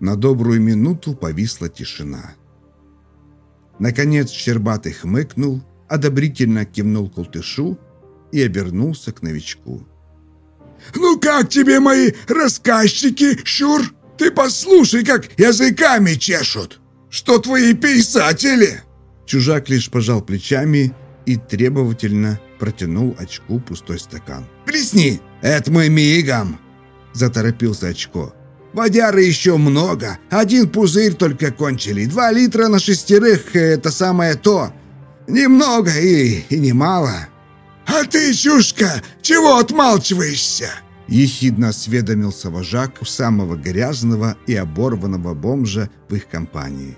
На добрую минуту повисла тишина. Наконец Щербатый хмыкнул, одобрительно кивнул Култышу и обернулся к новичку. «Ну как тебе мои рассказчики, Щур? Ты послушай, как языками чешут! Что твои писатели!» Чужак лишь пожал плечами и требовательно протянул очку пустой стакан. «Плесни! Это мой мигом!» – заторопился очко. «Водяры еще много. Один пузырь только кончили. Два литра на шестерых – это самое то. Немного и, и немало». «А ты, Чушка, чего отмалчиваешься?» Ехидно осведомился вожак у самого грязного и оборванного бомжа в их компании.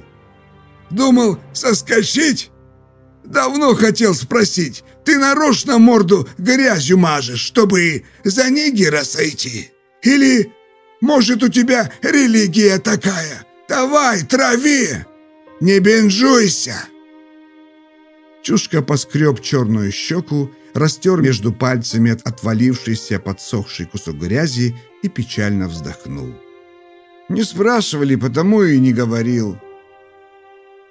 «Думал соскочить? Давно хотел спросить. Ты нарочно морду грязью мажешь, чтобы за нигера сойти? Или, может, у тебя религия такая? Давай, трави! Не бенжуйся!» Чушка поскреб черную щеку растер между пальцами отвалившийся подсохший кусок грязи и печально вздохнул. «Не спрашивали, потому и не говорил.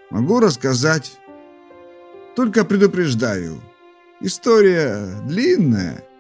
Могу рассказать. Только предупреждаю, история длинная».